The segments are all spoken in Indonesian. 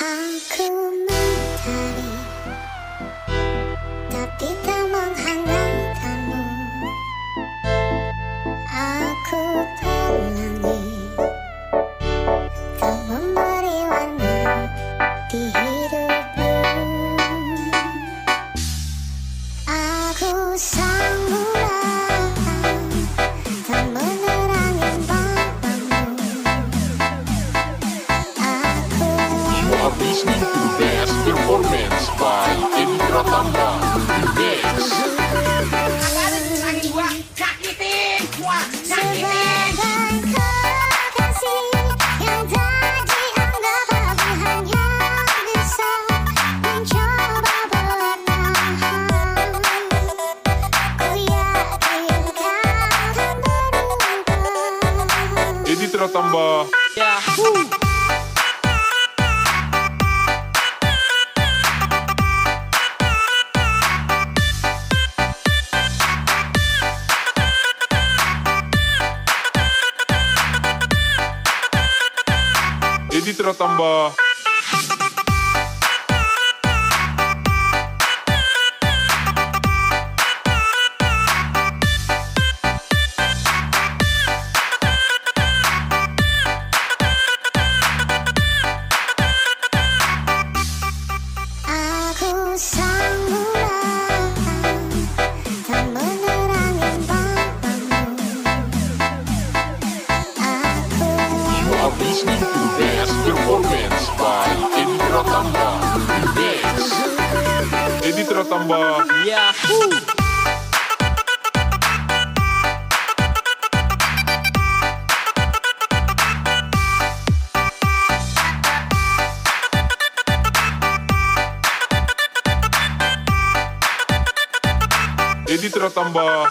Aku mencari Tapi tak Edi Pratamba Edi Pratamba Aku Edi Pratamba Edi Pratamba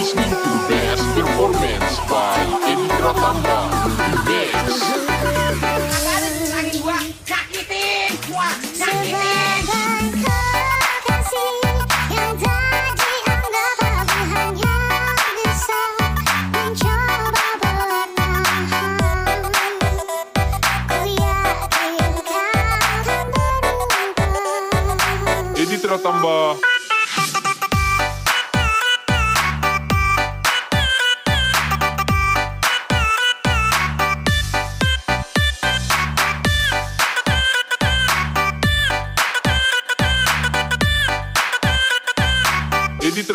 listening to Best Performance by Edi Pratamba Remix lagi gua sakitin gua sakitin Sebagai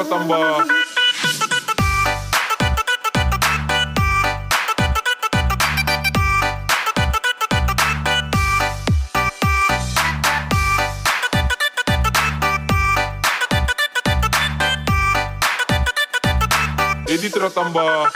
Edi Pratamba Edi Pratamba